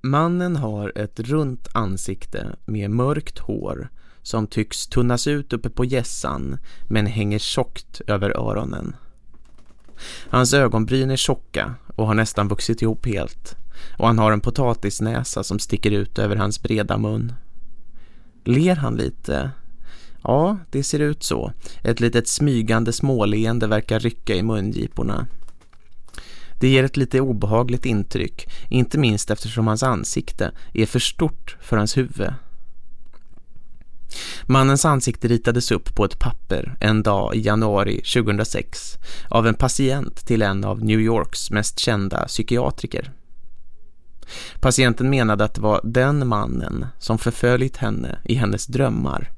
Mannen har ett runt ansikte med mörkt hår som tycks tunnas ut uppe på gässan men hänger tjockt över öronen. Hans ögonbryn är tjocka och har nästan vuxit ihop helt och han har en potatisnäsa som sticker ut över hans breda mun. Ler han lite? Ja, det ser ut så. Ett litet smygande småleende verkar rycka i mungiporna. Det ger ett lite obehagligt intryck, inte minst eftersom hans ansikte är för stort för hans huvud. Mannens ansikte ritades upp på ett papper en dag i januari 2006 av en patient till en av New Yorks mest kända psykiatriker. Patienten menade att det var den mannen som förföljt henne i hennes drömmar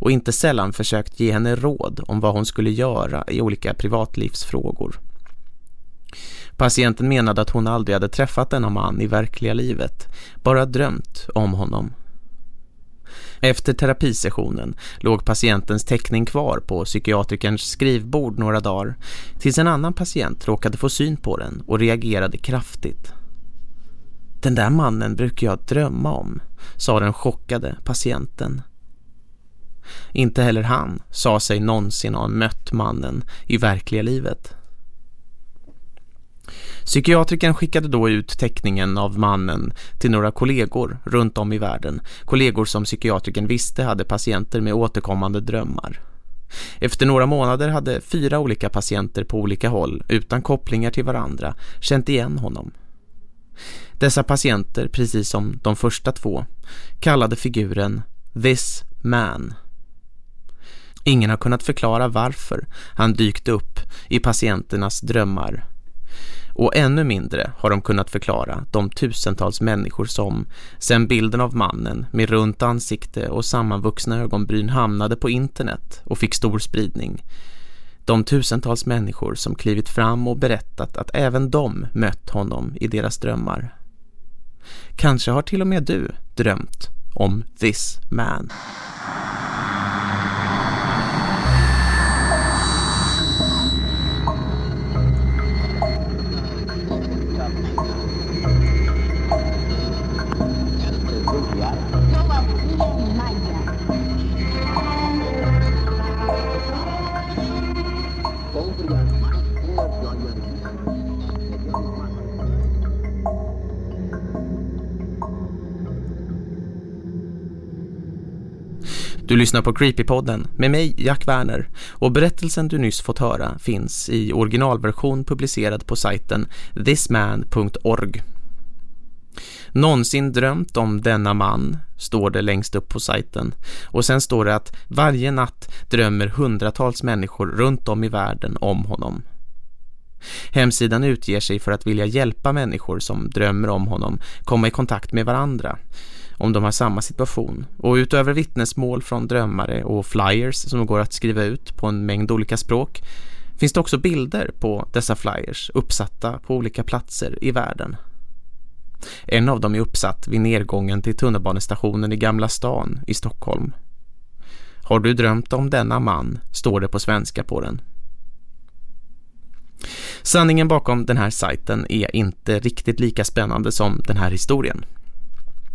och inte sällan försökt ge henne råd om vad hon skulle göra i olika privatlivsfrågor. Patienten menade att hon aldrig hade träffat denna man i verkliga livet, bara drömt om honom. Efter terapisessionen låg patientens teckning kvar på psykiatrikerns skrivbord några dagar tills en annan patient råkade få syn på den och reagerade kraftigt. Den där mannen brukar jag drömma om, sa den chockade patienten. Inte heller han sa sig någonsin ha mött mannen i verkliga livet. Psykiatriken skickade då ut teckningen av mannen till några kollegor runt om i världen. Kollegor som psykiatriken visste hade patienter med återkommande drömmar. Efter några månader hade fyra olika patienter på olika håll utan kopplingar till varandra känt igen honom. Dessa patienter, precis som de första två, kallade figuren This Man. Ingen har kunnat förklara varför han dykt upp i patienternas drömmar och ännu mindre har de kunnat förklara de tusentals människor som, sen bilden av mannen med runt ansikte och sammanvuxna ögonbryn hamnade på internet och fick stor spridning. De tusentals människor som klivit fram och berättat att även de mött honom i deras drömmar. Kanske har till och med du drömt om this man. Du lyssnar på Creepypodden med mig, Jack Werner. Och berättelsen du nyss fått höra finns i originalversion publicerad på sajten thisman.org. Någonsin drömt om denna man, står det längst upp på sajten. Och sen står det att varje natt drömmer hundratals människor runt om i världen om honom. Hemsidan utger sig för att vilja hjälpa människor som drömmer om honom komma i kontakt med varandra om de har samma situation. Och utöver vittnesmål från drömmare och flyers som går att skriva ut på en mängd olika språk finns det också bilder på dessa flyers uppsatta på olika platser i världen. En av dem är uppsatt vid nedgången till tunnelbanestationen i Gamla stan i Stockholm. Har du drömt om denna man, står det på svenska på den. Sanningen bakom den här sajten är inte riktigt lika spännande som den här historien.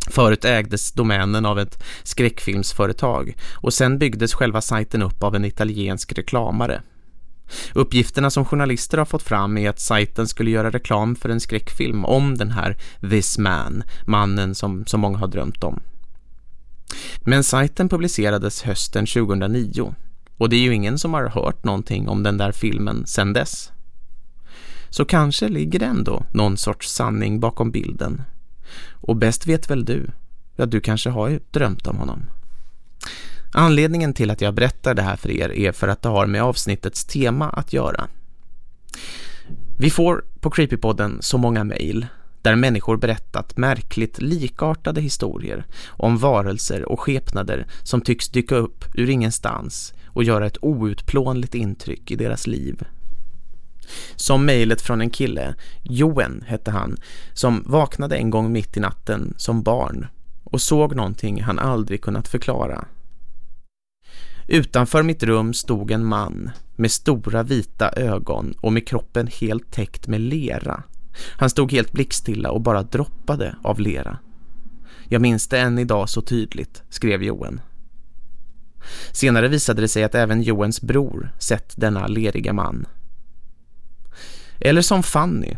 Förut ägdes domänen av ett skräckfilmsföretag och sen byggdes själva sajten upp av en italiensk reklamare. Uppgifterna som journalister har fått fram är att sajten skulle göra reklam för en skräckfilm om den här This Man, mannen som så många har drömt om. Men sajten publicerades hösten 2009 och det är ju ingen som har hört någonting om den där filmen sedan dess. Så kanske ligger det ändå någon sorts sanning bakom bilden. Och bäst vet väl du? Ja, du kanske har ju drömt om honom. Anledningen till att jag berättar det här för er är för att det har med avsnittets tema att göra. Vi får på Creepypodden så många mejl där människor berättat märkligt likartade historier om varelser och skepnader som tycks dyka upp ur ingenstans och göra ett outplånligt intryck i deras liv. Som mejlet från en kille, Joen hette han, som vaknade en gång mitt i natten som barn och såg någonting han aldrig kunnat förklara. Utanför mitt rum stod en man med stora vita ögon och med kroppen helt täckt med lera. Han stod helt blickstilla och bara droppade av lera. Jag minns det än idag så tydligt, skrev Joen. Senare visade det sig att även Joens bror sett denna leriga man. Eller som Fanny,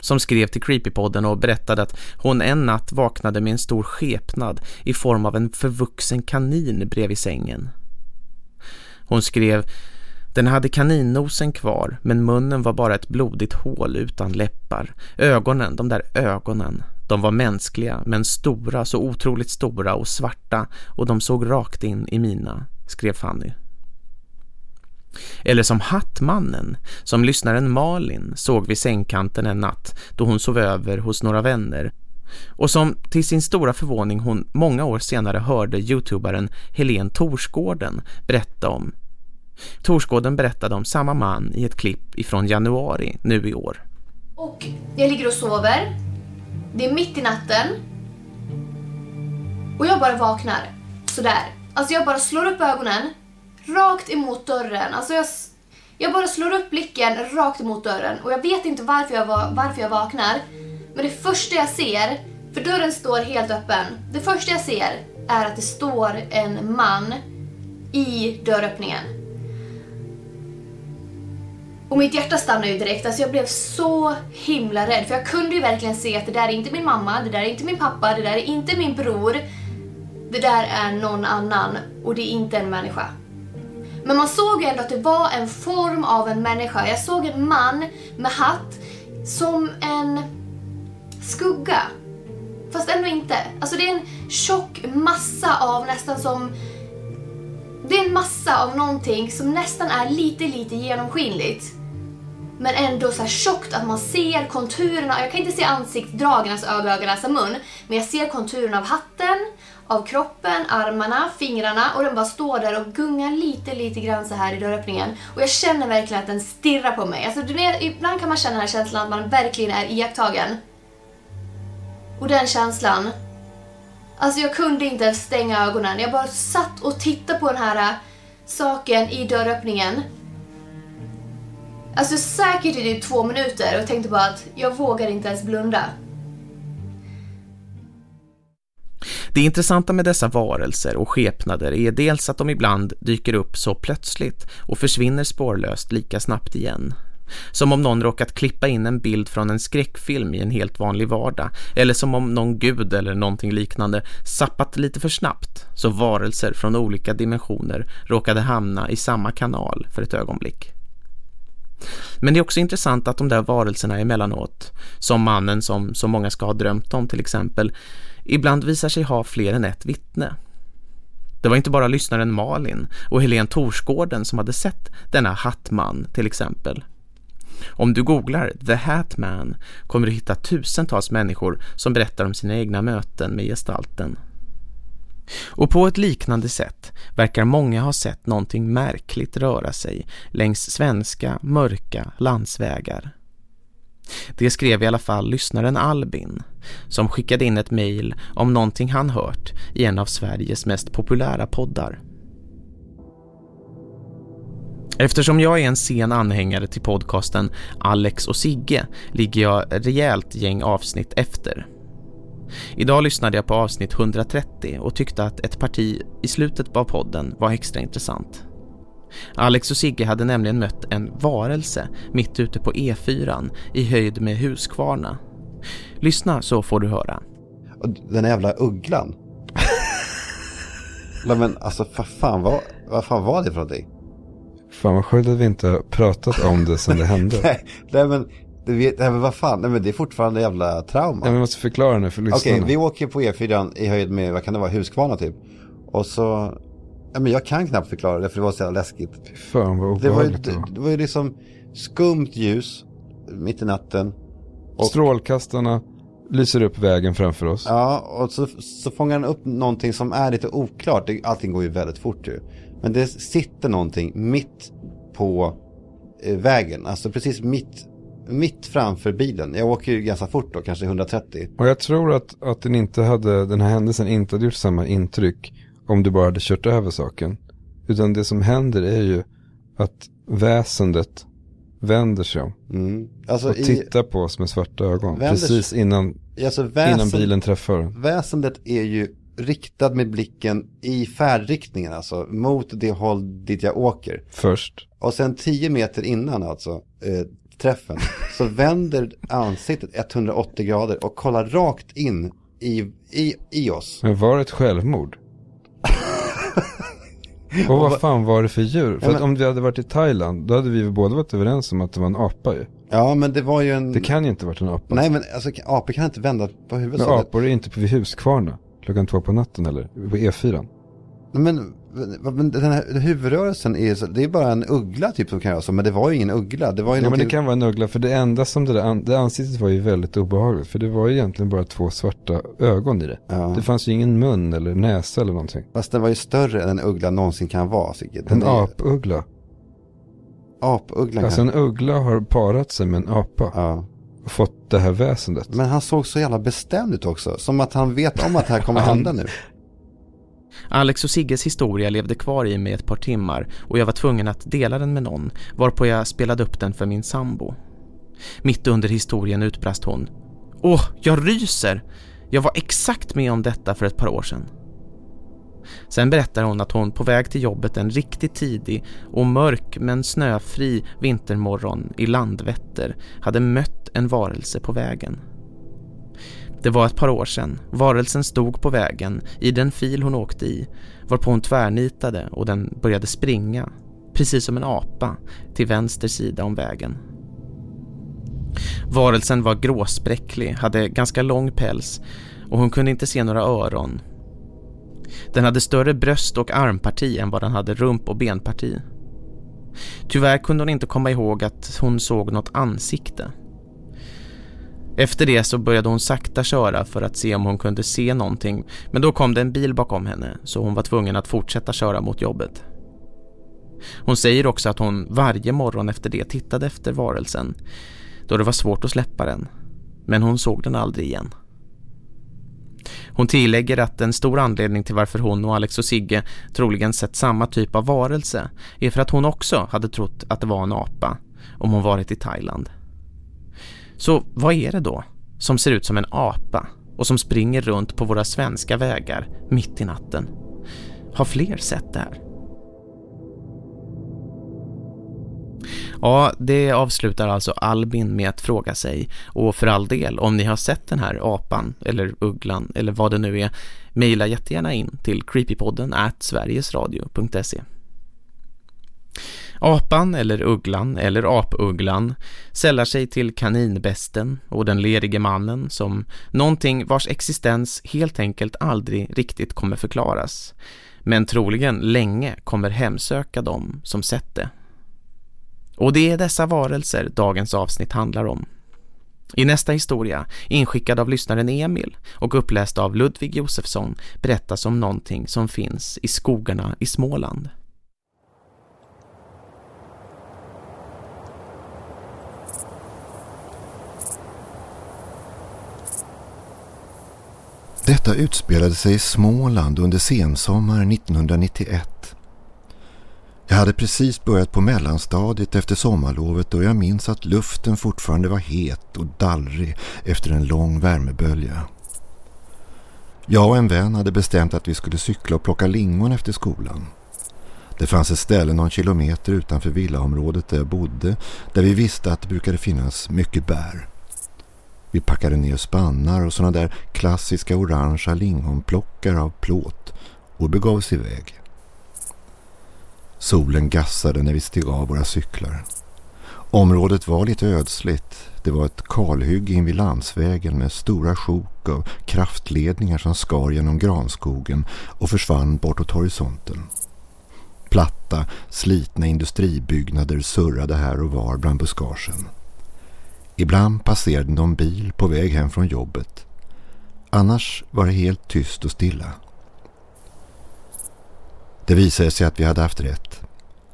som skrev till Creepypodden och berättade att hon en natt vaknade med en stor skepnad i form av en förvuxen kanin bredvid sängen. Hon skrev den hade kaninnosen kvar men munnen var bara ett blodigt hål utan läppar. Ögonen, de där ögonen, de var mänskliga men stora, så otroligt stora och svarta och de såg rakt in i mina, skrev Fanny. Eller som Hattmannen, som lyssnaren Malin såg vid sängkanten en natt då hon sov över hos några vänner och som till sin stora förvåning hon många år senare hörde youtubaren Helene Torsgården berätta om. Torsgården berättade om samma man i ett klipp ifrån januari nu i år. Och jag ligger och sover. Det är mitt i natten. Och jag bara vaknar. Sådär. Alltså jag bara slår upp ögonen rakt emot dörren. Alltså jag, jag bara slår upp blicken rakt emot dörren och jag vet inte varför jag, varför jag vaknar. Men det första jag ser, för dörren står helt öppen, det första jag ser är att det står en man i dörröppningen. Och mitt hjärta stannade ju direkt, alltså jag blev så himla rädd för jag kunde ju verkligen se att det där är inte min mamma, det där är inte min pappa, det där är inte min bror. Det där är någon annan och det är inte en människa. Men man såg ju ändå att det var en form av en människa. Jag såg en man med hatt som en skugga. Fast ändå inte. Alltså det är en tjock massa av nästan som... Det är en massa av någonting som nästan är lite, lite genomskinligt. Men ändå så här tjockt att man ser konturerna. Jag kan inte se ansiktsdragen, alltså öga, öga, näsa, mun. Men jag ser konturerna av hatten av kroppen, armarna, fingrarna och den bara står där och gungar lite, lite grann så här i dörröppningen. Och jag känner verkligen att den stirrar på mig. Alltså, ibland kan man känna den här känslan att man verkligen är iakttagen. Och den känslan, alltså jag kunde inte ens stänga ögonen. Jag bara satt och tittade på den här äh, saken i dörröppningen. Alltså säkert i typ två minuter och tänkte bara att jag vågar inte ens blunda. Det intressanta med dessa varelser och skepnader är dels att de ibland dyker upp så plötsligt och försvinner spårlöst lika snabbt igen. Som om någon råkat klippa in en bild från en skräckfilm i en helt vanlig vardag. Eller som om någon gud eller någonting liknande sappat lite för snabbt så varelser från olika dimensioner råkade hamna i samma kanal för ett ögonblick. Men det är också intressant att de där varelserna emellanåt, som mannen som så många ska ha drömt om till exempel, ibland visar sig ha fler än ett vittne. Det var inte bara lyssnaren Malin och Helene Torsgården som hade sett denna hattman till exempel. Om du googlar The Hatman kommer du hitta tusentals människor som berättar om sina egna möten med gestalten. Och på ett liknande sätt verkar många ha sett någonting märkligt röra sig längs svenska, mörka landsvägar. Det skrev i alla fall lyssnaren Albin som skickade in ett mejl om någonting han hört i en av Sveriges mest populära poddar. Eftersom jag är en sen anhängare till podcasten Alex och Sigge ligger jag rejält gäng avsnitt efter. Idag lyssnade jag på avsnitt 130 och tyckte att ett parti i slutet av podden var extra intressant. Alex och Sigge hade nämligen mött en varelse mitt ute på E4 i höjd med Huskvarna. Lyssna så får du höra. Den jävla ugglan. men alltså vad fan, vad, vad fan var det för någonting? Fan vad skönt att vi inte har pratat om det sen det hände. nej, nej men du vet, nej, men vad fan, nej, men det är fortfarande jävla trauma. Nej, vi måste förklara nu för lyssnarna. Okej, okay, vi åker på E4 i höjd med, vad kan det vara, Huskvarna typ. Och så Ja, men jag kan knappt förklara det för det var så jävla läskigt. Fan vad det var. Ju, det, det var ju liksom skumt ljus mitt i natten. Och, Strålkastarna lyser upp vägen framför oss. Ja, och så, så fångar den upp någonting som är lite oklart. allting går ju väldigt fort ju. Men det sitter någonting mitt på eh, vägen. Alltså precis mitt, mitt framför bilen. Jag åker ju ganska fort då, kanske 130. Och jag tror att, att den, inte hade, den här händelsen inte hade gjort samma intryck om du bara hade kört över saken. Utan det som händer är ju att väsendet vänder sig om. Mm. Alltså Och i, tittar på oss med svarta ögon. Vänder Precis innan, alltså innan väsen, bilen träffar den. väsendet är ju riktad med blicken i färdriktningen, alltså mot det håll dit jag åker. Först. Och sen 10 meter innan alltså eh, träffen så vänder ansiktet 180 grader och kollar rakt in i, i, i oss. Men var det ett självmord? Och vad fan var det för djur? För Ja, att men- om vi hade varit i Thailand, då hade vi väl båda varit överens om att det var en apa ju. Ja men det var ju en... Det kan ju inte varit en apa. Nej men alltså apor kan inte vända på huvudet Men apor är inte på vid Huskvarna klockan två på natten eller? På E E4. Men, men den här huvudrörelsen är så, det är bara en uggla typ som kan göra så. Men det var ju ingen uggla. Det var ju Ja men det någonting- kan vara en uggla, för det enda som det där, det ansiktet var ju väldigt obehagligt. För det var ju egentligen bara två svarta ögon i det. Ja. Det fanns ju ingen mun eller näsa eller någonting. Fast den var ju större än en uggla någonsin kan vara. Sigge. En är- apuggla. Apugglan Alltså en uggla har parat sig med en apa Ja. och fått det här väsendet. Men han såg så jävla bestämd ut också. Som att han vet om att det här kommer hända nu. Alex och Sigges historia levde kvar i mig ett par timmar och jag var tvungen att dela den med någon, varpå jag spelade upp den för min sambo. Mitt under historien utbrast hon. Åh, jag ryser! Jag var exakt med om detta för ett par år sedan. Sen berättar hon att hon på väg till jobbet en riktigt tidig och mörk men snöfri vintermorgon i Landvetter hade mött en varelse på vägen. Det var ett par år sedan. Varelsen stod på vägen i den fil hon åkte i varpå hon tvärnitade och den började springa, precis som en apa, till vänster sida om vägen. Varelsen var gråspräcklig, hade ganska lång päls och hon kunde inte se några öron. Den hade större bröst och armparti än vad den hade rump- och benparti. Tyvärr kunde hon inte komma ihåg att hon såg något ansikte. Efter det så började hon sakta köra för att se om hon kunde se någonting men då kom det en bil bakom henne så hon var tvungen att fortsätta köra mot jobbet. Hon säger också att hon varje morgon efter det tittade efter varelsen då det var svårt att släppa den. Men hon såg den aldrig igen. Hon tillägger att en stor anledning till varför hon och Alex och Sigge troligen sett samma typ av varelse är för att hon också hade trott att det var en apa om hon varit i Thailand. Så vad är det då som ser ut som en apa och som springer runt på våra svenska vägar mitt i natten? Har fler sett det här? Ja, det avslutar alltså Albin med att fråga sig och för all del, om ni har sett den här apan eller ugglan eller vad det nu är, mejla jättegärna in till creepypodden at sverigesradio.se. Apan eller ugglan eller apugglan sällar sig till kaninbesten och den lerige mannen som någonting vars existens helt enkelt aldrig riktigt kommer förklaras men troligen länge kommer hemsöka dem som sett det. Och det är dessa varelser dagens avsnitt handlar om. I nästa historia, inskickad av lyssnaren Emil och uppläst av Ludvig Josefsson, berättas om någonting som finns i skogarna i Småland. Detta utspelade sig i Småland under sensommaren 1991. Jag hade precis börjat på mellanstadiet efter sommarlovet och jag minns att luften fortfarande var het och dallrig efter en lång värmebölja. Jag och en vän hade bestämt att vi skulle cykla och plocka lingon efter skolan. Det fanns ett ställe någon kilometer utanför villaområdet där jag bodde där vi visste att det brukade finnas mycket bär. Vi packade ner spannar och sådana där klassiska orangea lingonplockar av plåt och begav oss iväg. Solen gassade när vi steg av våra cyklar. Området var lite ödsligt. Det var ett kalhygge invid landsvägen med stora sjok av kraftledningar som skar genom granskogen och försvann bortåt horisonten. Platta, slitna industribyggnader surrade här och var bland buskagen. Ibland passerade någon bil på väg hem från jobbet. Annars var det helt tyst och stilla. Det visade sig att vi hade haft rätt.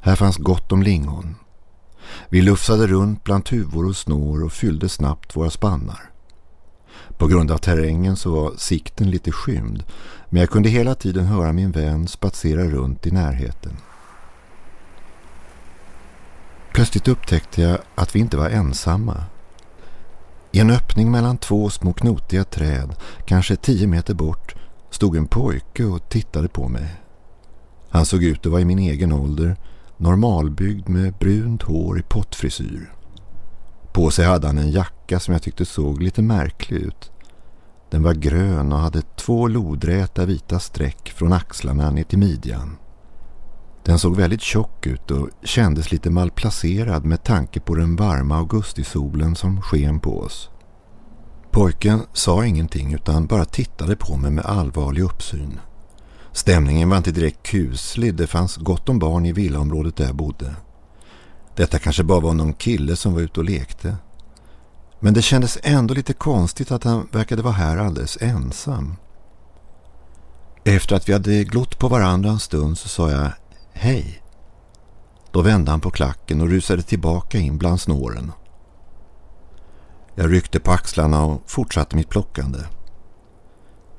Här fanns gott om lingon. Vi lufsade runt bland tuvor och snår och fyllde snabbt våra spannar. På grund av terrängen så var sikten lite skymd men jag kunde hela tiden höra min vän spatsera runt i närheten. Plötsligt upptäckte jag att vi inte var ensamma. I en öppning mellan två små knotiga träd, kanske tio meter bort, stod en pojke och tittade på mig. Han såg ut att vara i min egen ålder, normalbyggd med brunt hår i pottfrisyr. På sig hade han en jacka som jag tyckte såg lite märklig ut. Den var grön och hade två lodräta vita streck från axlarna ner till midjan. Den såg väldigt tjock ut och kändes lite malplacerad med tanke på den varma augustisolen som sken på oss. Pojken sa ingenting utan bara tittade på mig med allvarlig uppsyn. Stämningen var inte direkt kuslig, det fanns gott om barn i villaområdet där jag bodde. Detta kanske bara var någon kille som var ute och lekte. Men det kändes ändå lite konstigt att han verkade vara här alldeles ensam. Efter att vi hade glott på varandra en stund så sa jag Hej. Då vände han på klacken och rusade tillbaka in bland snåren. Jag ryckte på axlarna och fortsatte mitt plockande.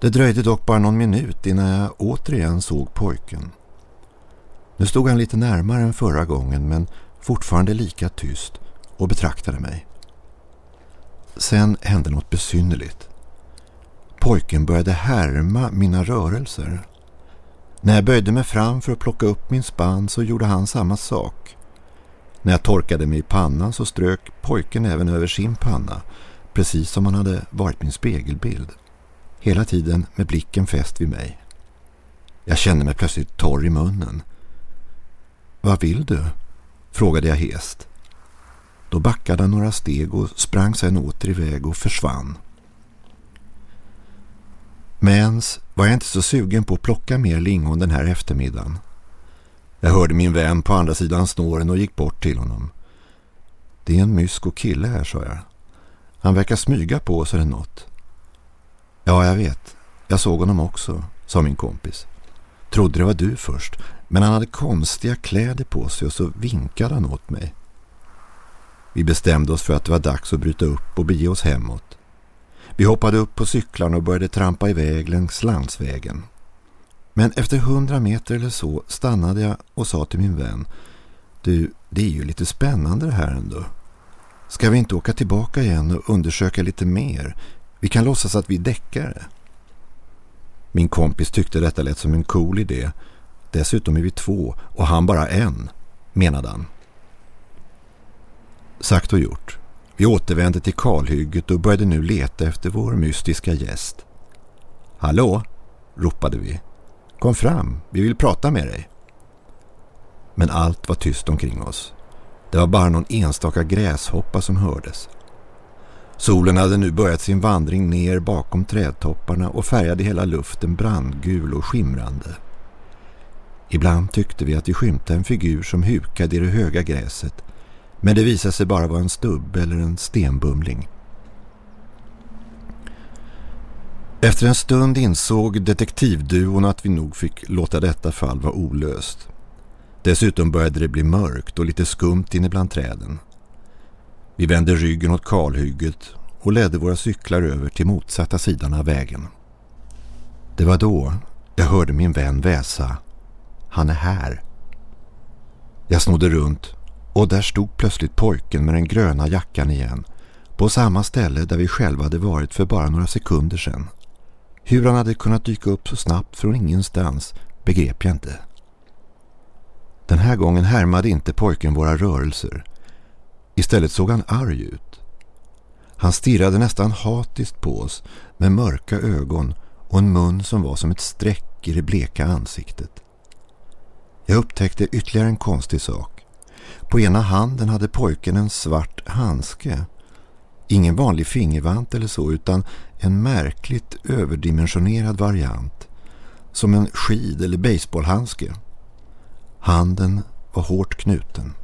Det dröjde dock bara någon minut innan jag återigen såg pojken. Nu stod han lite närmare än förra gången men fortfarande lika tyst och betraktade mig. Sen hände något besynnerligt. Pojken började härma mina rörelser. När jag böjde mig fram för att plocka upp min spann så gjorde han samma sak. När jag torkade mig i pannan så strök pojken även över sin panna, precis som han hade varit min spegelbild. Hela tiden med blicken fäst vid mig. Jag kände mig plötsligt torr i munnen. Vad vill du? frågade jag hest. Då backade han några steg och sprang sedan åter iväg och försvann. Men var jag inte så sugen på att plocka mer lingon den här eftermiddagen. Jag hörde min vän på andra sidan snåren och gick bort till honom. Det är en mysko kille här, sa jag. Han verkar smyga på oss eller något. Ja, jag vet. Jag såg honom också, sa min kompis. Trodde det var du först, men han hade konstiga kläder på sig och så vinkade han åt mig. Vi bestämde oss för att det var dags att bryta upp och bege oss hemåt. Vi hoppade upp på cyklarna och började trampa iväg längs landsvägen. Men efter hundra meter eller så stannade jag och sa till min vän Du, det är ju lite spännande det här ändå. Ska vi inte åka tillbaka igen och undersöka lite mer? Vi kan låtsas att vi är det. Min kompis tyckte detta lät som en cool idé. Dessutom är vi två och han bara en, menade han. Sagt och gjort. Vi återvände till kalhygget och började nu leta efter vår mystiska gäst. Hallå, ropade vi. Kom fram, vi vill prata med dig. Men allt var tyst omkring oss. Det var bara någon enstaka gräshoppa som hördes. Solen hade nu börjat sin vandring ner bakom trädtopparna och färgade hela luften brandgul och skimrande. Ibland tyckte vi att vi skymtade en figur som hukade i det höga gräset men det visade sig bara vara en stubb eller en stenbumling. Efter en stund insåg detektivduon att vi nog fick låta detta fall vara olöst. Dessutom började det bli mörkt och lite skumt inne bland träden. Vi vände ryggen åt kalhygget och ledde våra cyklar över till motsatta sidan av vägen. Det var då jag hörde min vän väsa. Han är här. Jag snodde runt och där stod plötsligt pojken med den gröna jackan igen. På samma ställe där vi själva hade varit för bara några sekunder sedan. Hur han hade kunnat dyka upp så snabbt från ingenstans begrep jag inte. Den här gången härmade inte pojken våra rörelser. Istället såg han arg ut. Han stirrade nästan hatiskt på oss med mörka ögon och en mun som var som ett streck i det bleka ansiktet. Jag upptäckte ytterligare en konstig sak. På ena handen hade pojken en svart handske. Ingen vanlig fingervant eller så utan en märkligt överdimensionerad variant. Som en skid- eller baseballhandske. Handen var hårt knuten.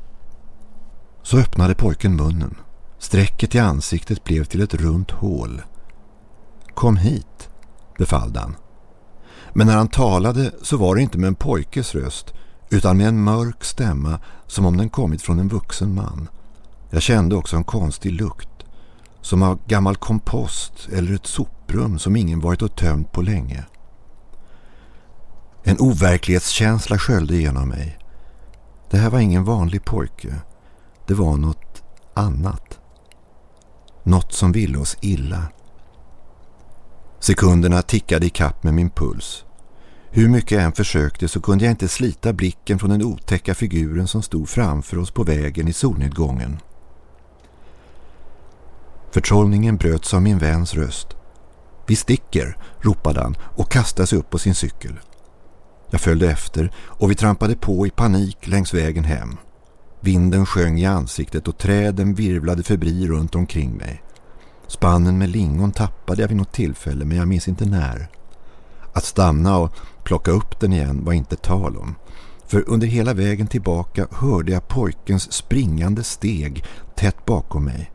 Så öppnade pojken munnen. Strecket i ansiktet blev till ett runt hål. Kom hit, befallde han. Men när han talade så var det inte med en pojkes röst utan med en mörk stämma som om den kommit från en vuxen man. Jag kände också en konstig lukt, som av gammal kompost eller ett soprum som ingen varit och tömt på länge. En overklighetskänsla sköljde igenom mig. Det här var ingen vanlig pojke. det var något annat. Något som ville oss illa. Sekunderna tickade i kapp med min puls. Hur mycket jag än försökte så kunde jag inte slita blicken från den otäcka figuren som stod framför oss på vägen i solnedgången. Förtrollningen bröts av min väns röst. Vi sticker, ropade han och kastade sig upp på sin cykel. Jag följde efter och vi trampade på i panik längs vägen hem. Vinden sjöng i ansiktet och träden virvlade förbi runt omkring mig. Spannen med lingon tappade jag vid något tillfälle men jag minns inte när. Att stanna och plocka upp den igen var inte tal om. För under hela vägen tillbaka hörde jag pojkens springande steg tätt bakom mig.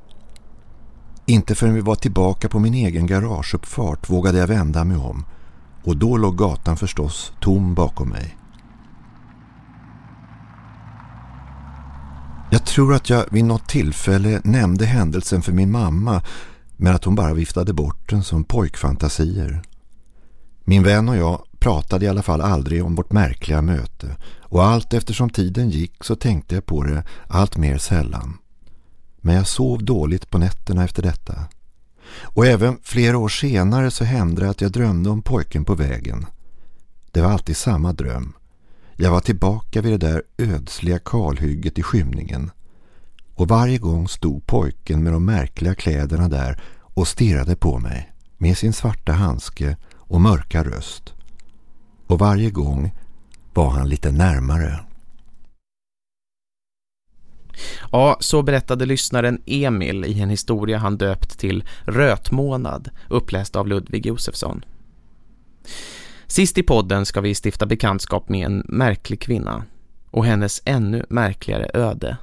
Inte förrän vi var tillbaka på min egen garageuppfart vågade jag vända mig om. Och då låg gatan förstås tom bakom mig. Jag tror att jag vid något tillfälle nämnde händelsen för min mamma men att hon bara viftade bort den som pojkfantasier. Min vän och jag pratade i alla fall aldrig om vårt märkliga möte och allt eftersom tiden gick så tänkte jag på det allt mer sällan. Men jag sov dåligt på nätterna efter detta. Och även flera år senare så hände det att jag drömde om pojken på vägen. Det var alltid samma dröm. Jag var tillbaka vid det där ödsliga kalhygget i skymningen. Och varje gång stod pojken med de märkliga kläderna där och stirrade på mig med sin svarta handske och mörka röst. Och varje gång var han lite närmare. Ja, så berättade lyssnaren Emil i en historia han döpt till Rötmånad, uppläst av Ludvig Josefsson. Sist i podden ska vi stifta bekantskap med en märklig kvinna och hennes ännu märkligare öde.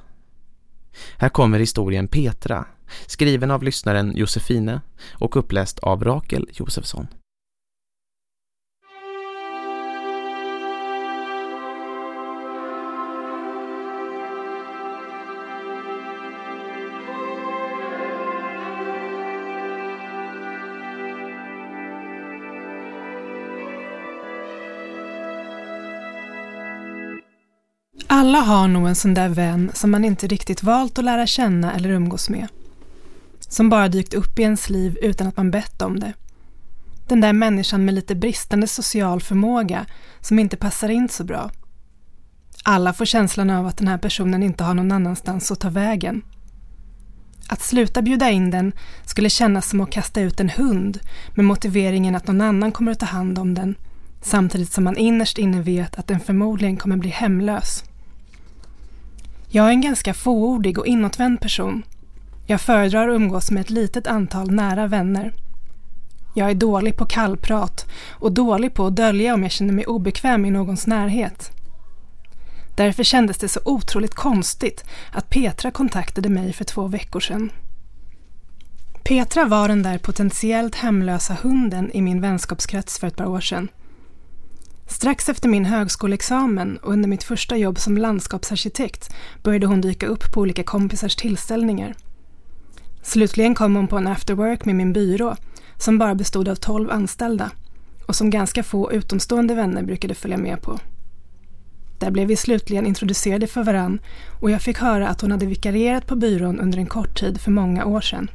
Här kommer historien Petra, skriven av lyssnaren Josefine och uppläst av Rakel Josefsson. Alla har nog en sån där vän som man inte riktigt valt att lära känna eller umgås med. Som bara dykt upp i ens liv utan att man bett om det. Den där människan med lite bristande social förmåga som inte passar in så bra. Alla får känslan av att den här personen inte har någon annanstans att ta vägen. Att sluta bjuda in den skulle kännas som att kasta ut en hund med motiveringen att någon annan kommer att ta hand om den samtidigt som man innerst inne vet att den förmodligen kommer bli hemlös. Jag är en ganska fåordig och inåtvänd person. Jag föredrar att umgås med ett litet antal nära vänner. Jag är dålig på kallprat och dålig på att dölja om jag känner mig obekväm i någons närhet. Därför kändes det så otroligt konstigt att Petra kontaktade mig för två veckor sedan. Petra var den där potentiellt hemlösa hunden i min vänskapskrets för ett par år sedan. Strax efter min högskoleexamen och under mitt första jobb som landskapsarkitekt började hon dyka upp på olika kompisars tillställningar. Slutligen kom hon på en afterwork med min byrå som bara bestod av 12 anställda och som ganska få utomstående vänner brukade följa med på. Där blev vi slutligen introducerade för varann och jag fick höra att hon hade vikarierat på byrån under en kort tid för många år sedan.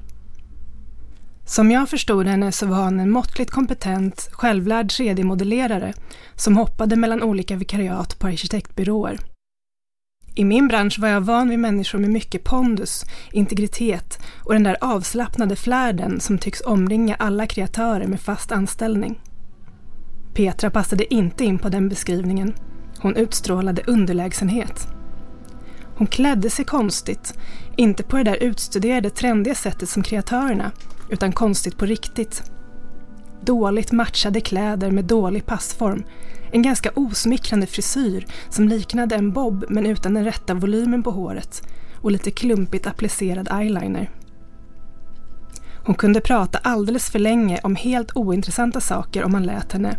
Som jag förstod henne så var hon en måttligt kompetent, självlärd 3D-modellerare som hoppade mellan olika vikariat på arkitektbyråer. I min bransch var jag van vid människor med mycket pondus, integritet och den där avslappnade flärden som tycks omringa alla kreatörer med fast anställning. Petra passade inte in på den beskrivningen. Hon utstrålade underlägsenhet. Hon klädde sig konstigt, inte på det där utstuderade trendiga sättet som kreatörerna, utan konstigt på riktigt. Dåligt matchade kläder med dålig passform, en ganska osmickrande frisyr som liknade en bob men utan den rätta volymen på håret och lite klumpigt applicerad eyeliner. Hon kunde prata alldeles för länge om helt ointressanta saker om man lät henne.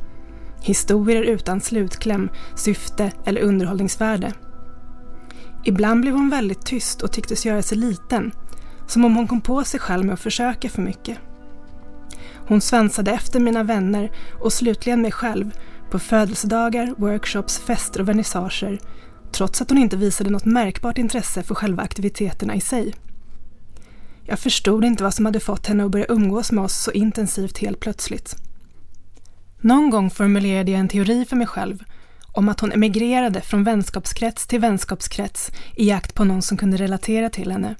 Historier utan slutkläm, syfte eller underhållningsvärde. Ibland blev hon väldigt tyst och tycktes göra sig liten som om hon kom på sig själv med att försöka för mycket. Hon svänsade efter mina vänner och slutligen mig själv på födelsedagar, workshops, fester och vernissager trots att hon inte visade något märkbart intresse för själva aktiviteterna i sig. Jag förstod inte vad som hade fått henne att börja umgås med oss så intensivt helt plötsligt. Någon gång formulerade jag en teori för mig själv om att hon emigrerade från vänskapskrets till vänskapskrets i jakt på någon som kunde relatera till henne.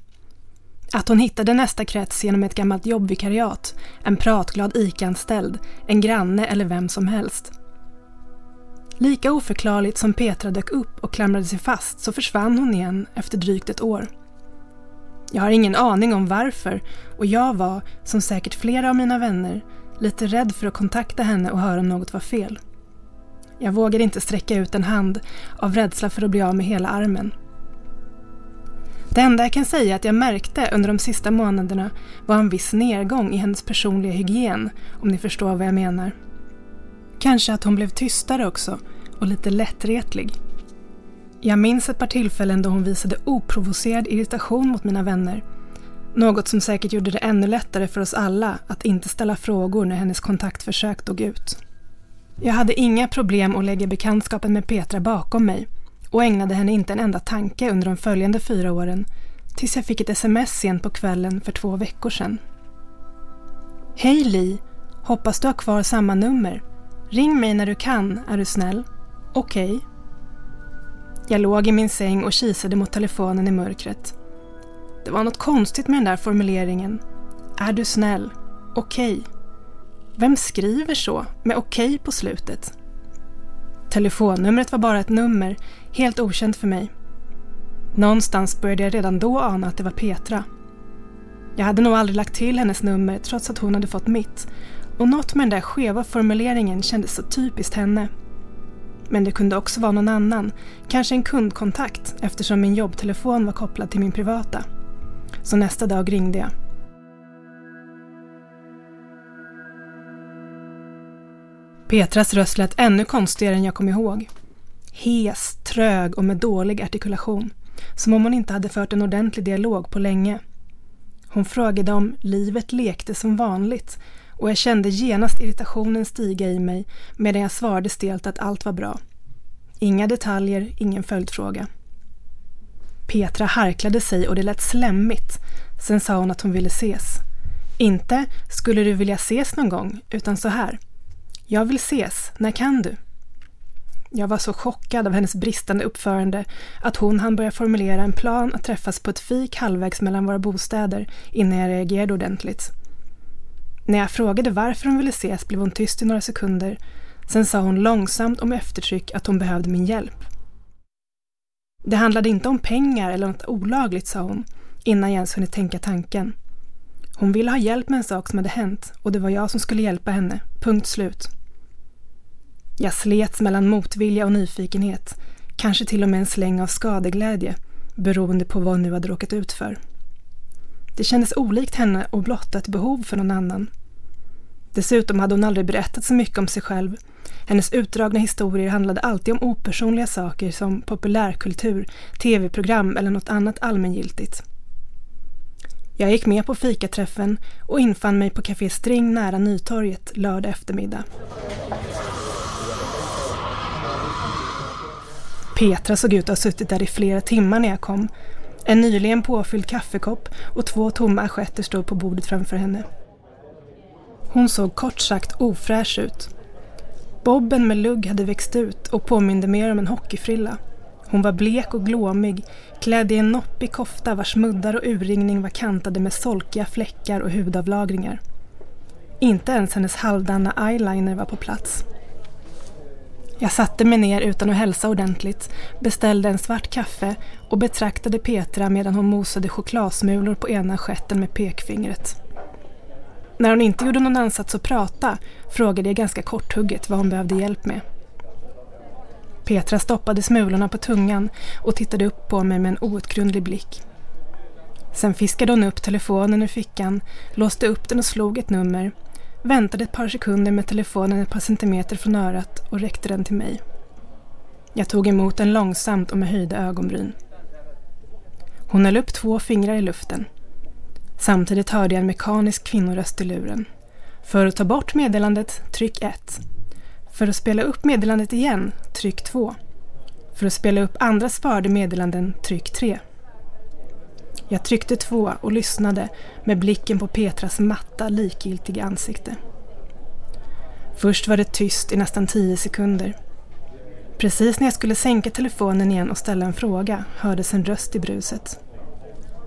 Att hon hittade nästa krets genom ett gammalt jobbvikariat, en pratglad ICA-anställd, en granne eller vem som helst. Lika oförklarligt som Petra dök upp och klamrade sig fast så försvann hon igen efter drygt ett år. Jag har ingen aning om varför och jag var, som säkert flera av mina vänner, lite rädd för att kontakta henne och höra om något var fel. Jag vågade inte sträcka ut en hand av rädsla för att bli av med hela armen. Det enda jag kan säga att jag märkte under de sista månaderna var en viss nedgång i hennes personliga hygien, om ni förstår vad jag menar. Kanske att hon blev tystare också och lite lättretlig. Jag minns ett par tillfällen då hon visade oprovocerad irritation mot mina vänner. Något som säkert gjorde det ännu lättare för oss alla att inte ställa frågor när hennes kontaktförsök dog ut. Jag hade inga problem att lägga bekantskapen med Petra bakom mig och ägnade henne inte en enda tanke under de följande fyra åren tills jag fick ett sms sent på kvällen för två veckor sedan. Hej Li! Hoppas du har kvar samma nummer. Ring mig när du kan, är du snäll. Okej. Okay. Jag låg i min säng och kisade mot telefonen i mörkret. Det var något konstigt med den där formuleringen. Är du snäll? Okej. Okay. Vem skriver så, med okej okay på slutet? Telefonnumret var bara ett nummer, helt okänt för mig. Någonstans började jag redan då ana att det var Petra. Jag hade nog aldrig lagt till hennes nummer trots att hon hade fått mitt och något med den där skeva formuleringen kändes så typiskt henne. Men det kunde också vara någon annan, kanske en kundkontakt eftersom min jobbtelefon var kopplad till min privata. Så nästa dag ringde jag. Petras röst lät ännu konstigare än jag kom ihåg. Hes, trög och med dålig artikulation. Som om hon inte hade fört en ordentlig dialog på länge. Hon frågade om livet lekte som vanligt och jag kände genast irritationen stiga i mig medan jag svarade stelt att allt var bra. Inga detaljer, ingen följdfråga. Petra harklade sig och det lät slemmigt. Sen sa hon att hon ville ses. Inte ”skulle du vilja ses någon gång” utan så här. Jag vill ses, när kan du? Jag var så chockad av hennes bristande uppförande att hon hann börja formulera en plan att träffas på ett fik halvvägs mellan våra bostäder innan jag reagerade ordentligt. När jag frågade varför hon ville ses blev hon tyst i några sekunder. Sen sa hon långsamt och med eftertryck att hon behövde min hjälp. Det handlade inte om pengar eller något olagligt, sa hon, innan jag ens hunnit tänka tanken. Hon ville ha hjälp med en sak som hade hänt och det var jag som skulle hjälpa henne. Punkt slut. Jag slets mellan motvilja och nyfikenhet, kanske till och med en släng av skadeglädje, beroende på vad hon nu hade råkat ut för. Det kändes olikt henne att blotta ett behov för någon annan. Dessutom hade hon aldrig berättat så mycket om sig själv. Hennes utdragna historier handlade alltid om opersonliga saker som populärkultur, tv-program eller något annat allmängiltigt. Jag gick med på fikaträffen och infann mig på Café String nära Nytorget lördag eftermiddag. Petra såg ut att ha suttit där i flera timmar när jag kom. En nyligen påfylld kaffekopp och två tomma assietter stod på bordet framför henne. Hon såg kort sagt ofräsch ut. Bobben med lugg hade växt ut och påminde mer om en hockeyfrilla. Hon var blek och glåmig, klädd i en noppig kofta vars muddar och urringning var kantade med solkiga fläckar och hudavlagringar. Inte ens hennes halvdana eyeliner var på plats. Jag satte mig ner utan att hälsa ordentligt, beställde en svart kaffe och betraktade Petra medan hon mosade chokladsmulor på ena skätten med pekfingret. När hon inte gjorde någon ansats att prata frågade jag ganska korthugget vad hon behövde hjälp med. Petra stoppade smulorna på tungan och tittade upp på mig med en outgrundlig blick. Sen fiskade hon upp telefonen ur fickan, låste upp den och slog ett nummer väntade ett par sekunder med telefonen ett par centimeter från örat och räckte den till mig. Jag tog emot den långsamt och med höjda ögonbryn. Hon höll upp två fingrar i luften. Samtidigt hörde jag en mekanisk kvinnoröst i luren. För att ta bort meddelandet, tryck 1. För att spela upp meddelandet igen, tryck 2. För att spela upp andra sparade meddelanden tryck 3. Jag tryckte två och lyssnade med blicken på Petras matta likgiltiga ansikte. Först var det tyst i nästan tio sekunder. Precis när jag skulle sänka telefonen igen och ställa en fråga hördes en röst i bruset.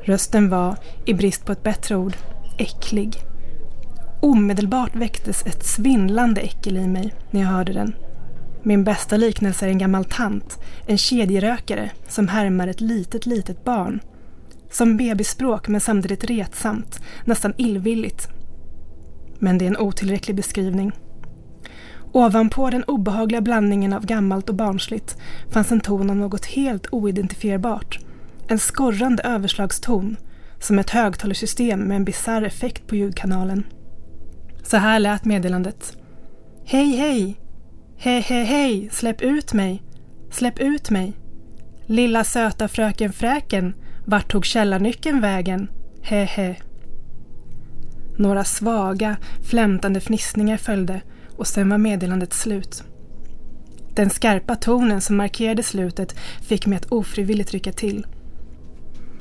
Rösten var, i brist på ett bättre ord, äcklig. Omedelbart väcktes ett svindlande äckel i mig när jag hörde den. Min bästa liknelse är en gammal tant, en kedjerökare som härmar ett litet, litet barn. Som bebisspråk men samtidigt retsamt, nästan illvilligt. Men det är en otillräcklig beskrivning. Ovanpå den obehagliga blandningen av gammalt och barnsligt fanns en ton av något helt oidentifierbart. En skorrande överslagston, som ett högtalarsystem med en bizarr effekt på ljudkanalen. Så här lät meddelandet. Hej hej! Hej hej hej! Släpp ut mig! Släpp ut mig! Lilla söta fröken Fräken, vart tog källarnyckeln vägen? Hehe. Några svaga, flämtande fnissningar följde och sen var meddelandet slut. Den skarpa tonen som markerade slutet fick mig att ofrivilligt rycka till.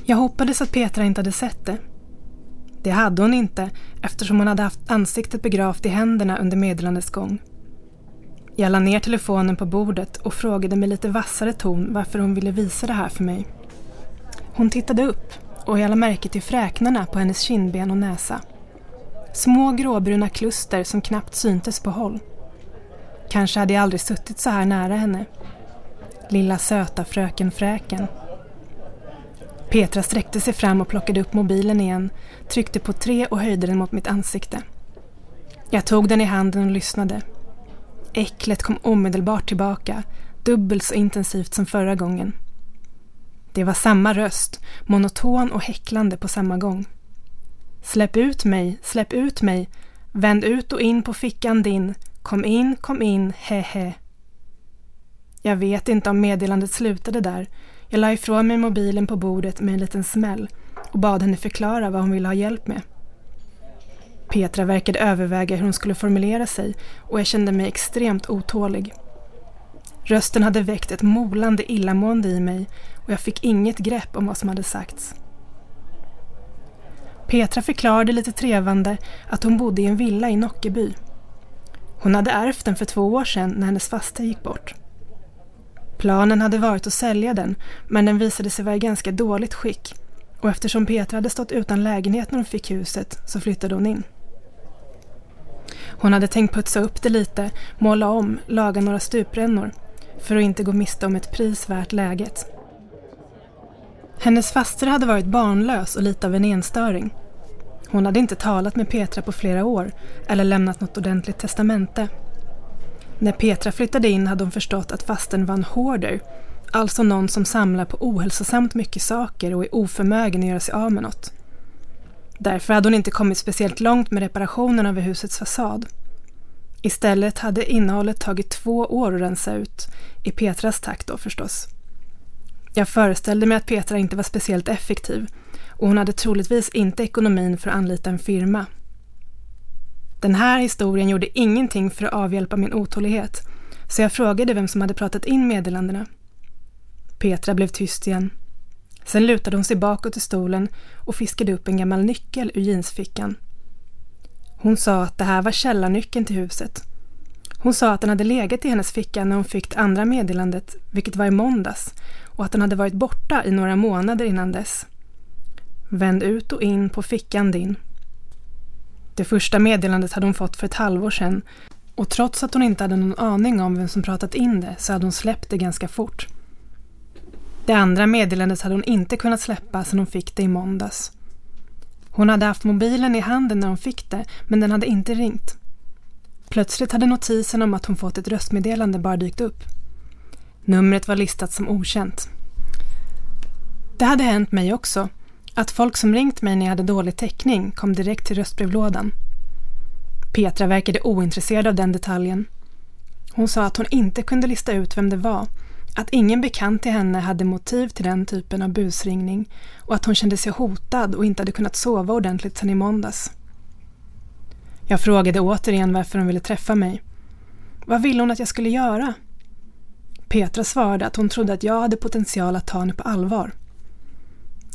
Jag hoppades att Petra inte hade sett det. Det hade hon inte eftersom hon hade haft ansiktet begravt i händerna under meddelandets gång. Jag la ner telefonen på bordet och frågade med lite vassare ton varför hon ville visa det här för mig. Hon tittade upp och jag lade märke till fräknarna på hennes kindben och näsa. Små gråbruna kluster som knappt syntes på håll. Kanske hade jag aldrig suttit så här nära henne. Lilla söta fröken Fräken. Petra sträckte sig fram och plockade upp mobilen igen, tryckte på tre och höjde den mot mitt ansikte. Jag tog den i handen och lyssnade. Äcklet kom omedelbart tillbaka, dubbelt så intensivt som förra gången. Det var samma röst, monoton och häcklande på samma gång. Släpp ut mig, släpp ut mig, vänd ut och in på fickan din, kom in, kom in, hehe. Jag vet inte om meddelandet slutade där. Jag la ifrån mig mobilen på bordet med en liten smäll och bad henne förklara vad hon ville ha hjälp med. Petra verkade överväga hur hon skulle formulera sig och jag kände mig extremt otålig. Rösten hade väckt ett molande illamående i mig och jag fick inget grepp om vad som hade sagts. Petra förklarade lite trevande att hon bodde i en villa i Nockeby. Hon hade ärvt den för två år sedan när hennes fasta gick bort. Planen hade varit att sälja den men den visade sig vara i ganska dåligt skick och eftersom Petra hade stått utan lägenhet när hon fick huset så flyttade hon in. Hon hade tänkt putsa upp det lite, måla om, laga några stuprännor för att inte gå miste om ett pris värt läget. Hennes faster hade varit barnlös och lite av en enstöring. Hon hade inte talat med Petra på flera år eller lämnat något ordentligt testamente. När Petra flyttade in hade hon förstått att fasten var en hoarder, alltså någon som samlar på ohälsosamt mycket saker och är oförmögen att göra sig av med något. Därför hade hon inte kommit speciellt långt med reparationen av husets fasad. Istället hade innehållet tagit två år att rensa ut, i Petras takt då förstås. Jag föreställde mig att Petra inte var speciellt effektiv och hon hade troligtvis inte ekonomin för att anlita en firma. Den här historien gjorde ingenting för att avhjälpa min otålighet så jag frågade vem som hade pratat in meddelandena. Petra blev tyst igen. Sen lutade hon sig bakåt i stolen och fiskade upp en gammal nyckel ur jeansfickan. Hon sa att det här var källarnyckeln till huset. Hon sa att den hade legat i hennes ficka när hon fick det andra meddelandet, vilket var i måndags, och att den hade varit borta i några månader innan dess. Vänd ut och in på fickan din. Det första meddelandet hade hon fått för ett halvår sedan och trots att hon inte hade någon aning om vem som pratat in det så hade hon släppt det ganska fort. Det andra meddelandet hade hon inte kunnat släppa sedan hon fick det i måndags. Hon hade haft mobilen i handen när hon fick det, men den hade inte ringt. Plötsligt hade notisen om att hon fått ett röstmeddelande bara dykt upp. Numret var listat som okänt. Det hade hänt mig också, att folk som ringt mig när jag hade dålig täckning kom direkt till röstbrevlådan. Petra verkade ointresserad av den detaljen. Hon sa att hon inte kunde lista ut vem det var att ingen bekant till henne hade motiv till den typen av busringning och att hon kände sig hotad och inte hade kunnat sova ordentligt sedan i måndags. Jag frågade återigen varför hon ville träffa mig. Vad ville hon att jag skulle göra? Petra svarade att hon trodde att jag hade potential att ta henne på allvar.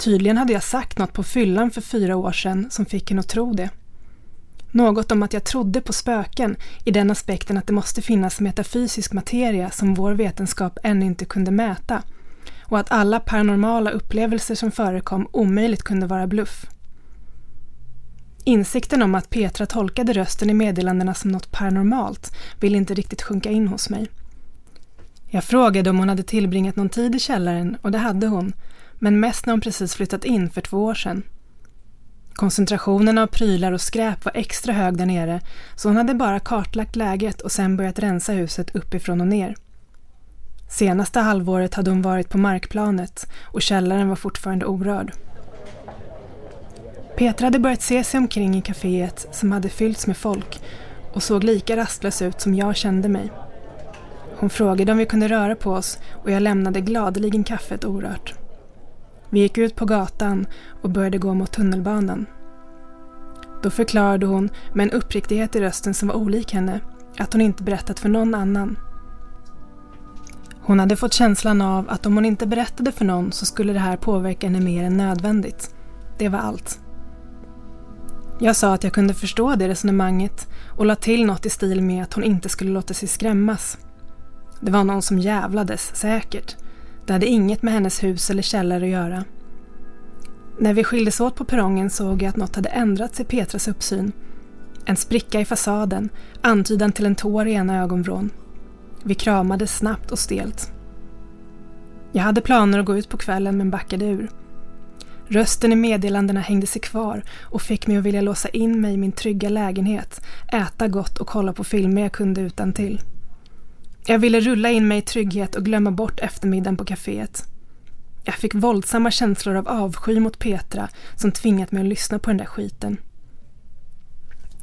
Tydligen hade jag sagt något på fyllan för fyra år sedan som fick henne att tro det. Något om att jag trodde på spöken i den aspekten att det måste finnas metafysisk materia som vår vetenskap ännu inte kunde mäta och att alla paranormala upplevelser som förekom omöjligt kunde vara bluff. Insikten om att Petra tolkade rösten i meddelandena som något paranormalt ville inte riktigt sjunka in hos mig. Jag frågade om hon hade tillbringat någon tid i källaren och det hade hon, men mest när hon precis flyttat in för två år sedan. Koncentrationen av prylar och skräp var extra hög där nere så hon hade bara kartlagt läget och sen börjat rensa huset uppifrån och ner. Senaste halvåret hade hon varit på markplanet och källaren var fortfarande orörd. Petra hade börjat se sig omkring i kaféet som hade fyllts med folk och såg lika rastlös ut som jag kände mig. Hon frågade om vi kunde röra på oss och jag lämnade gladeligen kaffet orört. Vi gick ut på gatan och började gå mot tunnelbanan. Då förklarade hon med en uppriktighet i rösten som var olik henne att hon inte berättat för någon annan. Hon hade fått känslan av att om hon inte berättade för någon så skulle det här påverka henne mer än nödvändigt. Det var allt. Jag sa att jag kunde förstå det resonemanget och la till något i stil med att hon inte skulle låta sig skrämmas. Det var någon som jävlades, säkert. Det hade inget med hennes hus eller källare att göra. När vi skildes åt på perrongen såg jag att något hade ändrats i Petras uppsyn. En spricka i fasaden, antydan till en tår i ena ögonvrån. Vi kramades snabbt och stelt. Jag hade planer att gå ut på kvällen men backade ur. Rösten i meddelandena hängde sig kvar och fick mig att vilja låsa in mig i min trygga lägenhet, äta gott och kolla på filmer jag kunde utan till. Jag ville rulla in mig i trygghet och glömma bort eftermiddagen på kaféet. Jag fick våldsamma känslor av avsky mot Petra som tvingat mig att lyssna på den där skiten.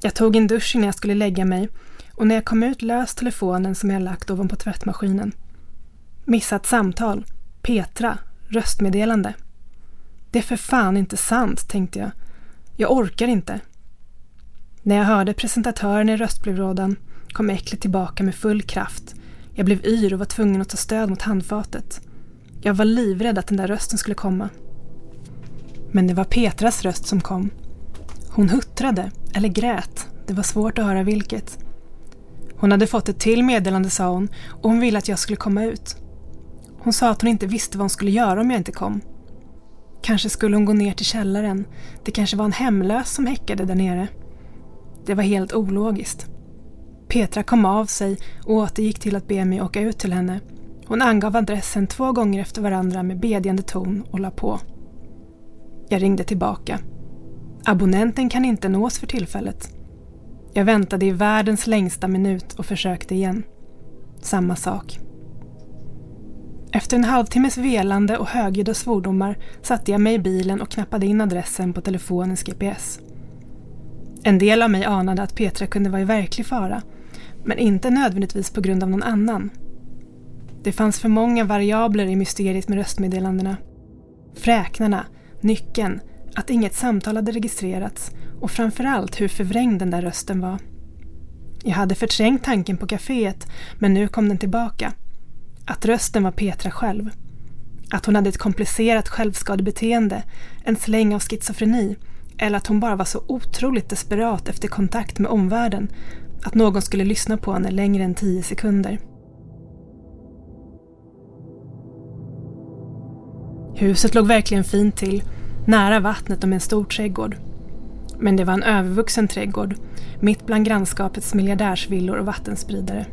Jag tog en dusch innan jag skulle lägga mig och när jag kom ut lös telefonen som jag lagt ovanpå tvättmaskinen. Missat samtal. Petra. Röstmeddelande. Det är för fan inte sant, tänkte jag. Jag orkar inte. När jag hörde presentatören i röstbrevlådan kom äcklet tillbaka med full kraft. Jag blev yr och var tvungen att ta stöd mot handfatet. Jag var livrädd att den där rösten skulle komma. Men det var Petras röst som kom. Hon huttrade, eller grät. Det var svårt att höra vilket. Hon hade fått ett till meddelande sa hon och hon ville att jag skulle komma ut. Hon sa att hon inte visste vad hon skulle göra om jag inte kom. Kanske skulle hon gå ner till källaren. Det kanske var en hemlös som häckade där nere. Det var helt ologiskt. Petra kom av sig och återgick till att be mig åka ut till henne. Hon angav adressen två gånger efter varandra med bedjande ton och la på. Jag ringde tillbaka. Abonnenten kan inte nås för tillfället. Jag väntade i världens längsta minut och försökte igen. Samma sak. Efter en halvtimmes velande och högljudda svordomar satte jag mig i bilen och knappade in adressen på telefonens GPS. En del av mig anade att Petra kunde vara i verklig fara, men inte nödvändigtvis på grund av någon annan. Det fanns för många variabler i mysteriet med röstmeddelandena. Fräknarna, nyckeln, att inget samtal hade registrerats och framförallt hur förvrängd den där rösten var. Jag hade förträngt tanken på kaféet men nu kom den tillbaka. Att rösten var Petra själv. Att hon hade ett komplicerat självskadebeteende, en släng av schizofreni eller att hon bara var så otroligt desperat efter kontakt med omvärlden att någon skulle lyssna på henne längre än tio sekunder. Huset låg verkligen fint till, nära vattnet och med en stor trädgård. Men det var en övervuxen trädgård, mitt bland grannskapets miljardärsvillor och vattenspridare.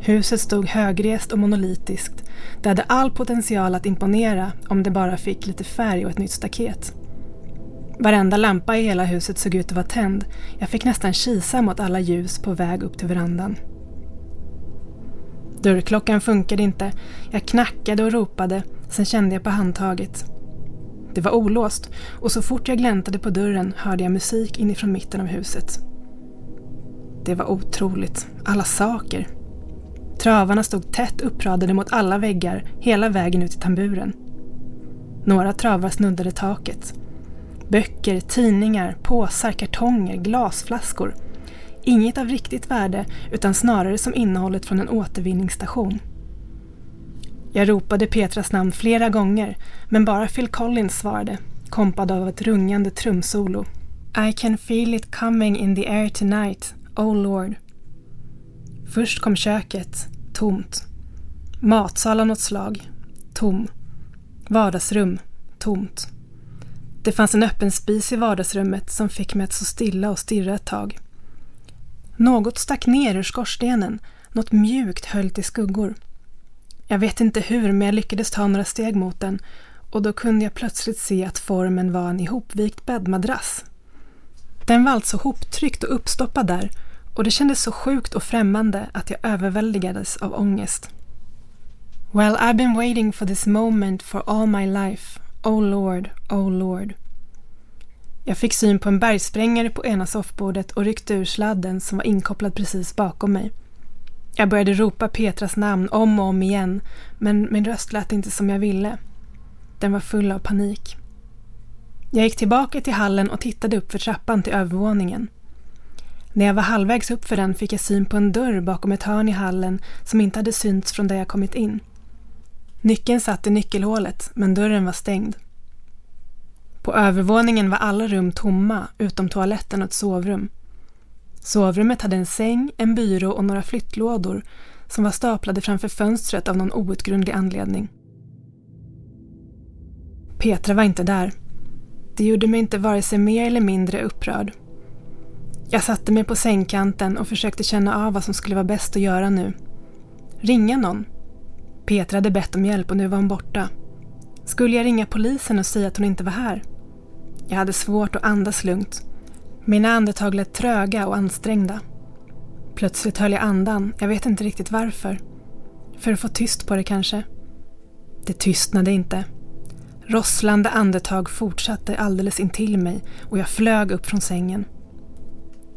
Huset stod högrest och monolitiskt. Det hade all potential att imponera om det bara fick lite färg och ett nytt staket. Varenda lampa i hela huset såg ut att vara tänd. Jag fick nästan kisa mot alla ljus på väg upp till verandan. Dörrklockan funkade inte. Jag knackade och ropade, sen kände jag på handtaget. Det var olåst och så fort jag gläntade på dörren hörde jag musik inifrån mitten av huset. Det var otroligt. Alla saker. Travarna stod tätt uppradade mot alla väggar hela vägen ut till tamburen. Några travar snuddade taket. Böcker, tidningar, påsar, kartonger, glasflaskor. Inget av riktigt värde utan snarare som innehållet från en återvinningsstation. Jag ropade Petras namn flera gånger, men bara Phil Collins svarade, kompad av ett rungande trumsolo. I can feel it coming in the air tonight, oh Lord. Först kom köket, tomt. Matsal av något slag, tom. Vardagsrum, tomt. Det fanns en öppen spis i vardagsrummet som fick mig att stå stilla och stirra ett tag. Något stack ner ur skorstenen, något mjukt höljt i skuggor. Jag vet inte hur, men jag lyckades ta några steg mot den och då kunde jag plötsligt se att formen var en ihopvikt bäddmadrass. Den var alltså hoptryckt och uppstoppad där och det kändes så sjukt och främmande att jag överväldigades av ångest. Well, I've been waiting for this moment for all my life. Oh Lord, oh Lord. Jag fick syn på en bergsprängare på ena soffbordet och ryckte ur sladden som var inkopplad precis bakom mig. Jag började ropa Petras namn om och om igen, men min röst lät inte som jag ville. Den var full av panik. Jag gick tillbaka till hallen och tittade upp för trappan till övervåningen. När jag var halvvägs upp för den fick jag syn på en dörr bakom ett hörn i hallen som inte hade synts från där jag kommit in. Nyckeln satt i nyckelhålet, men dörren var stängd. På övervåningen var alla rum tomma, utom toaletten och ett sovrum. Sovrummet hade en säng, en byrå och några flyttlådor som var staplade framför fönstret av någon outgrundlig anledning. Petra var inte där. Det gjorde mig inte vare sig mer eller mindre upprörd. Jag satte mig på sängkanten och försökte känna av vad som skulle vara bäst att göra nu. Ringa någon. Petra hade bett om hjälp och nu var hon borta. Skulle jag ringa polisen och säga att hon inte var här? Jag hade svårt att andas lugnt. Mina andetag lät tröga och ansträngda. Plötsligt höll jag andan, jag vet inte riktigt varför. För att få tyst på det kanske. Det tystnade inte. Rosslande andetag fortsatte alldeles intill mig och jag flög upp från sängen.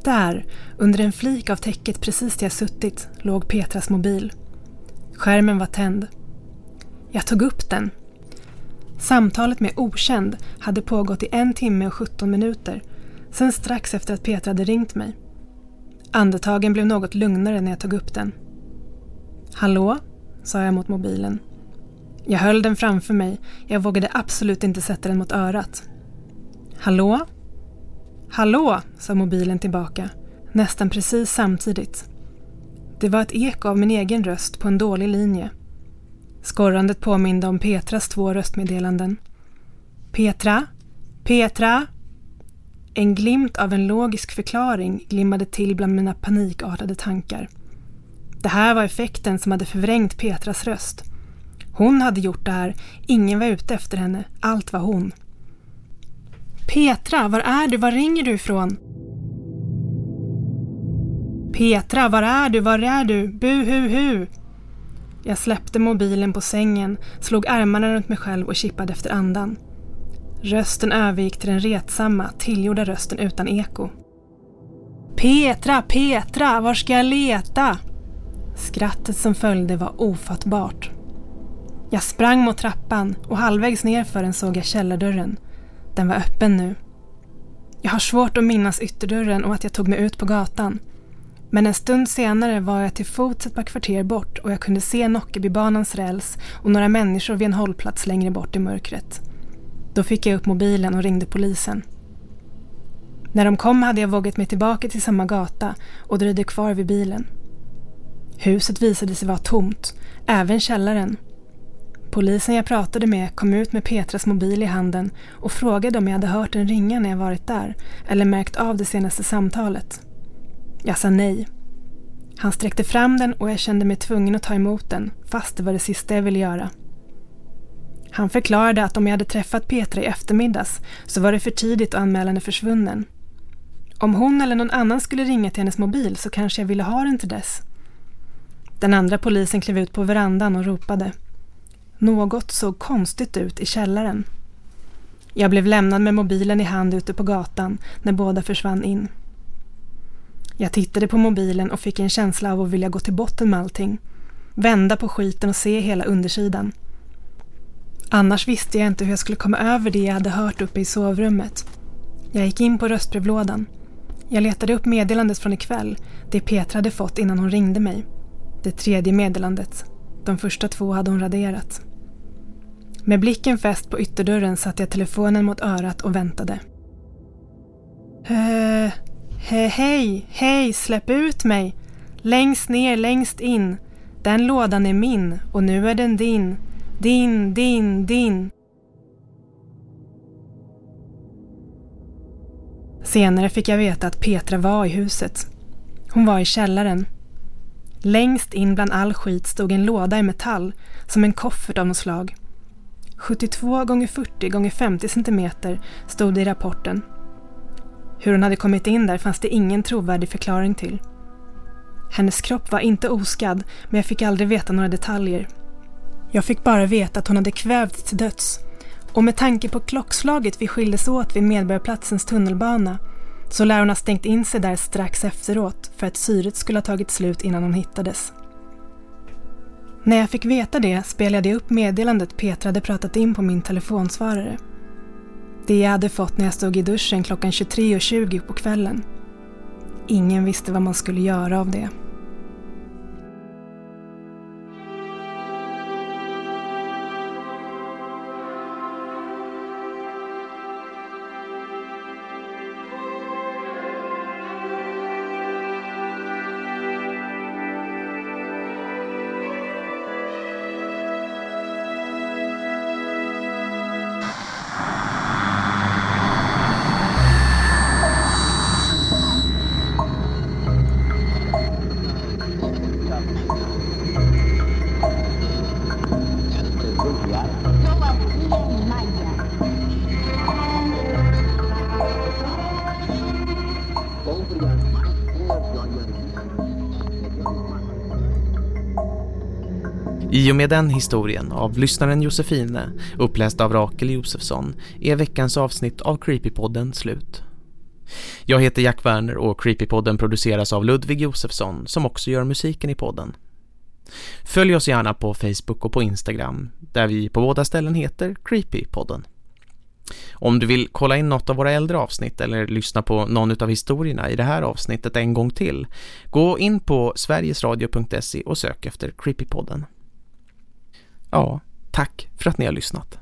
Där, under en flik av täcket precis där jag suttit, låg Petras mobil. Skärmen var tänd. Jag tog upp den. Samtalet med okänd hade pågått i en timme och 17 minuter, sen strax efter att Petra hade ringt mig. Andetagen blev något lugnare när jag tog upp den. Hallå? sa jag mot mobilen. Jag höll den framför mig. Jag vågade absolut inte sätta den mot örat. Hallå? Hallå, sa mobilen tillbaka, nästan precis samtidigt. Det var ett eko av min egen röst på en dålig linje. Skorrandet påminde om Petras två röstmeddelanden. Petra? Petra? En glimt av en logisk förklaring glimmade till bland mina panikartade tankar. Det här var effekten som hade förvrängt Petras röst. Hon hade gjort det här, ingen var ute efter henne, allt var hon. Petra, var är du? Var ringer du ifrån? Petra, var är du? Var är du? Bu-hu-hu! Jag släppte mobilen på sängen, slog armarna runt mig själv och kippade efter andan. Rösten övergick till den retsamma, tillgjorda rösten utan eko. Petra, Petra, var ska jag leta? Skrattet som följde var ofattbart. Jag sprang mot trappan och halvvägs nerför den såg jag källardörren. Den var öppen nu. Jag har svårt att minnas ytterdörren och att jag tog mig ut på gatan. Men en stund senare var jag till fots ett par kvarter bort och jag kunde se Nockebybanans räls och några människor vid en hållplats längre bort i mörkret. Då fick jag upp mobilen och ringde polisen. När de kom hade jag vågat mig tillbaka till samma gata och dröjde kvar vid bilen. Huset visade sig vara tomt, även källaren. Polisen jag pratade med kom ut med Petras mobil i handen och frågade om jag hade hört den ringa när jag varit där eller märkt av det senaste samtalet. Jag sa nej. Han sträckte fram den och jag kände mig tvungen att ta emot den, fast det var det sista jag ville göra. Han förklarade att om jag hade träffat Petra i eftermiddags så var det för tidigt att anmäla henne försvunnen. Om hon eller någon annan skulle ringa till hennes mobil så kanske jag ville ha den till dess. Den andra polisen klev ut på verandan och ropade. Något såg konstigt ut i källaren. Jag blev lämnad med mobilen i hand ute på gatan när båda försvann in. Jag tittade på mobilen och fick en känsla av att vilja gå till botten med allting. Vända på skiten och se hela undersidan. Annars visste jag inte hur jag skulle komma över det jag hade hört uppe i sovrummet. Jag gick in på röstbrevlådan. Jag letade upp meddelandet från ikväll, det Petra hade fått innan hon ringde mig. Det tredje meddelandet. De första två hade hon raderat. Med blicken fäst på ytterdörren satte jag telefonen mot örat och väntade. Eh, he, hej, hej, släpp ut mig. Längst ner, längst in. Den lådan är min och nu är den din. Din, din, din. Senare fick jag veta att Petra var i huset. Hon var i källaren. Längst in bland all skit stod en låda i metall, som en koffert av något slag. 72 gånger 40 gånger 50 centimeter stod det i rapporten. Hur hon hade kommit in där fanns det ingen trovärdig förklaring till. Hennes kropp var inte oskadd, men jag fick aldrig veta några detaljer. Jag fick bara veta att hon hade kvävts till döds. Och med tanke på klockslaget vi skildes åt vid Medborgarplatsens tunnelbana så lär hon ha stängt in sig där strax efteråt för att syret skulle ha tagit slut innan hon hittades. När jag fick veta det spelade jag upp meddelandet Petra hade pratat in på min telefonsvarare. Det jag hade fått när jag stod i duschen klockan 23.20 på kvällen. Ingen visste vad man skulle göra av det. Och med den historien av lyssnaren Josefine, uppläst av Rakel Josefsson, är veckans avsnitt av Creepypodden slut. Jag heter Jack Werner och Creepypodden produceras av Ludvig Josefsson som också gör musiken i podden. Följ oss gärna på Facebook och på Instagram där vi på båda ställen heter Creepypodden. Om du vill kolla in något av våra äldre avsnitt eller lyssna på någon av historierna i det här avsnittet en gång till, gå in på sverigesradio.se och sök efter Creepypodden. Ja, tack för att ni har lyssnat.